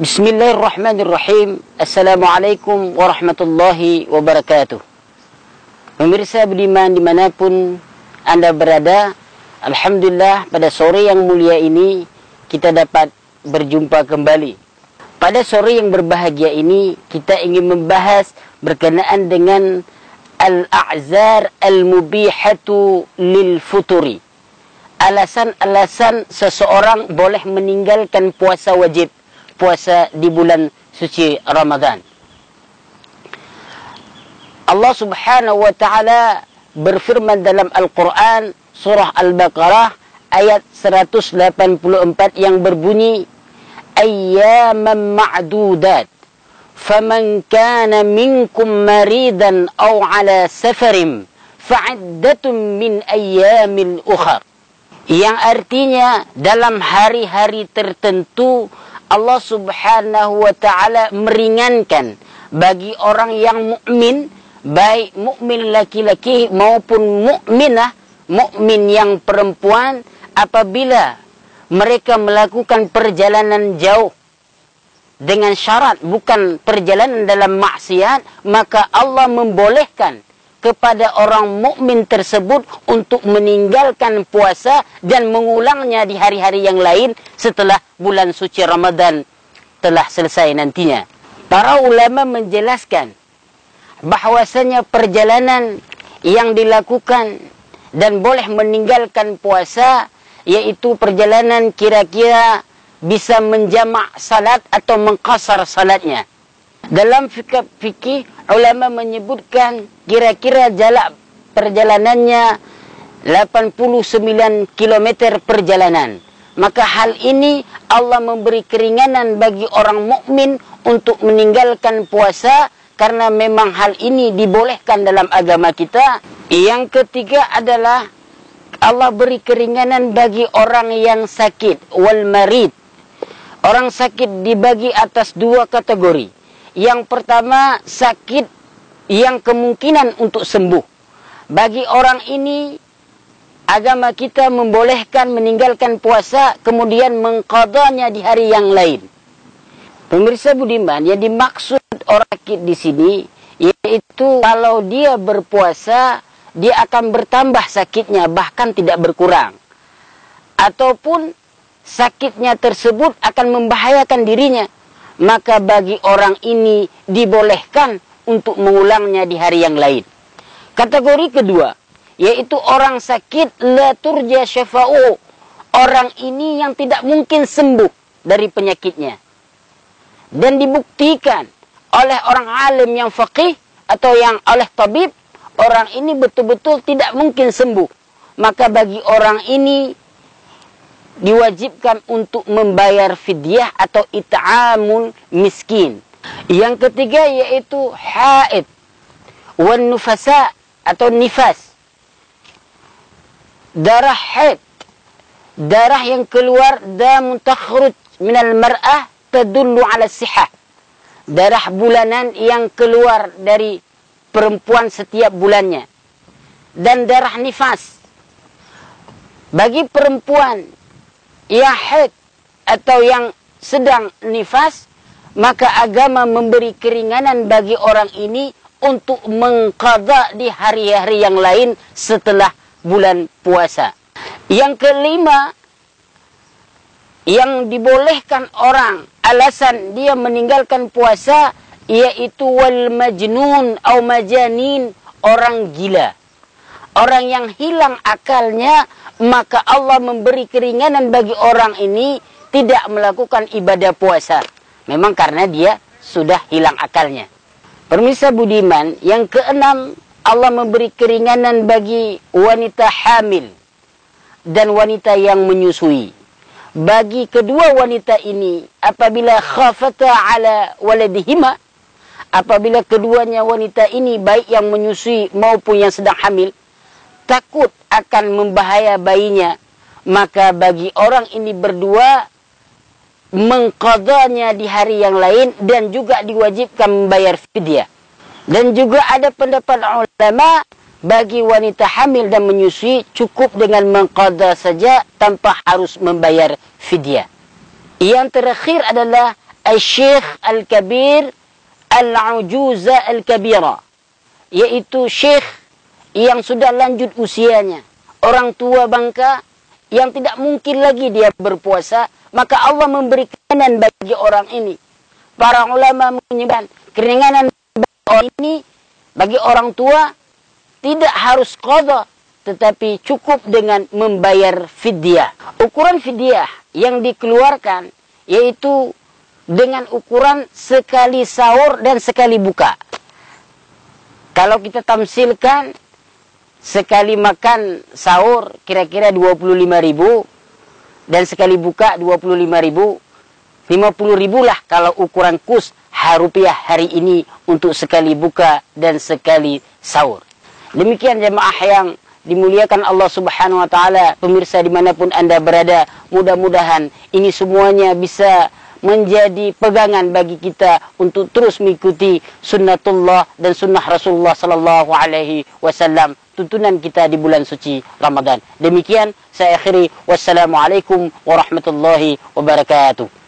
Bismillahirrahmanirrahim. Assalamualaikum warahmatullahi wabarakatuh. Pemirsa budiman dimanapun anda berada, Alhamdulillah pada sore yang mulia ini kita dapat berjumpa kembali. Pada sore yang berbahagia ini kita ingin membahas berkenaan dengan al-a'zar al-mubihatu lil futuri. Alasan-alasan seseorang boleh meninggalkan puasa wajib puasa di bulan suci Ramadan. Allah Subhanahu wa taala berfirman dalam Al-Quran surah Al-Baqarah ayat 184 yang berbunyi ayyaman ma'dudat faman kana minkum maridan aw ala safarin fa'iddatun min ayyamin ukhar yang artinya dalam hari-hari tertentu Allah Subhanahu wa taala meringankan bagi orang yang mukmin baik mukmin laki-laki maupun mukminah mukmin yang perempuan apabila mereka melakukan perjalanan jauh dengan syarat bukan perjalanan dalam maksiat maka Allah membolehkan kepada orang mukmin tersebut untuk meninggalkan puasa dan mengulangnya di hari-hari yang lain setelah bulan suci Ramadan telah selesai nantinya. Para ulama menjelaskan bahwasanya perjalanan yang dilakukan dan boleh meninggalkan puasa yaitu perjalanan kira-kira bisa menjamak salat atau mengkasar salatnya. Dalam fikih, ulama menyebutkan kira-kira jarak perjalanannya 89 km perjalanan. Maka hal ini Allah memberi keringanan bagi orang mukmin untuk meninggalkan puasa karena memang hal ini dibolehkan dalam agama kita. Yang ketiga adalah Allah beri keringanan bagi orang yang sakit wal marid. Orang sakit dibagi atas dua kategori. Yang pertama, sakit yang kemungkinan untuk sembuh. Bagi orang ini, agama kita membolehkan meninggalkan puasa, kemudian mengkodanya di hari yang lain. Pemirsa Budiman, yang dimaksud orang sakit di sini, yaitu kalau dia berpuasa, dia akan bertambah sakitnya, bahkan tidak berkurang. Ataupun sakitnya tersebut akan membahayakan dirinya maka bagi orang ini dibolehkan untuk mengulangnya di hari yang lain. Kategori kedua, yaitu orang sakit la turja syafa'u. Orang ini yang tidak mungkin sembuh dari penyakitnya. Dan dibuktikan oleh orang alim yang faqih atau yang oleh tabib, orang ini betul-betul tidak mungkin sembuh. Maka bagi orang ini diwajibkan untuk membayar fidyah atau it'amul miskin. Yang ketiga yaitu haid wan nufasa atau nifas. Darah haid. Darah yang keluar damun takhruj minal mar'ah tadullu ala sihah. Darah bulanan yang keluar dari perempuan setiap bulannya. Dan darah nifas. Bagi perempuan yang haid atau yang sedang nifas, maka agama memberi keringanan bagi orang ini untuk mengqadha di hari-hari yang lain setelah bulan puasa. Yang kelima, yang dibolehkan orang alasan dia meninggalkan puasa yaitu wal majnun atau majanin orang gila. Orang yang hilang akalnya maka Allah memberi keringanan bagi orang ini tidak melakukan ibadah puasa. Memang karena dia sudah hilang akalnya. Permisa budiman, yang keenam Allah memberi keringanan bagi wanita hamil dan wanita yang menyusui. Bagi kedua wanita ini, apabila khafata ala waladihima, apabila keduanya wanita ini baik yang menyusui maupun yang sedang hamil, takut akan membahaya bayinya, maka bagi orang ini berdua mengkodanya di hari yang lain dan juga diwajibkan membayar fidyah. Dan juga ada pendapat ulama bagi wanita hamil dan menyusui cukup dengan mengqada saja tanpa harus membayar fidyah. Yang terakhir adalah Al-Syekh Al-Kabir Al-Ujuza Al-Kabira. Iaitu Syekh yang sudah lanjut usianya. Orang tua bangka yang tidak mungkin lagi dia berpuasa. Maka Allah memberi keringanan bagi orang ini. Para ulama menyebutkan keringanan bagi orang ini bagi orang tua tidak harus qada tetapi cukup dengan membayar fidyah. Ukuran fidyah yang dikeluarkan yaitu dengan ukuran sekali sahur dan sekali buka. Kalau kita tamsilkan sekali makan sahur kira-kira 25 ribu. Dan sekali buka 25 ribu. 50 ribu lah kalau ukuran kus rupiah hari ini untuk sekali buka dan sekali sahur. Demikian jemaah yang dimuliakan Allah Subhanahu wa taala, pemirsa dimanapun Anda berada, mudah-mudahan ini semuanya bisa menjadi pegangan bagi kita untuk terus mengikuti sunnatullah dan sunnah Rasulullah sallallahu alaihi wasallam tuntunan kita di bulan suci Ramadan. Demikian saya akhiri wassalamualaikum warahmatullahi wabarakatuh.